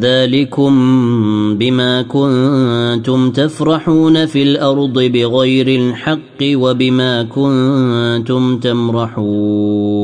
ذلكم بما كنتم تفرحون في الأرض بغير الحق وبما كنتم تمرحون.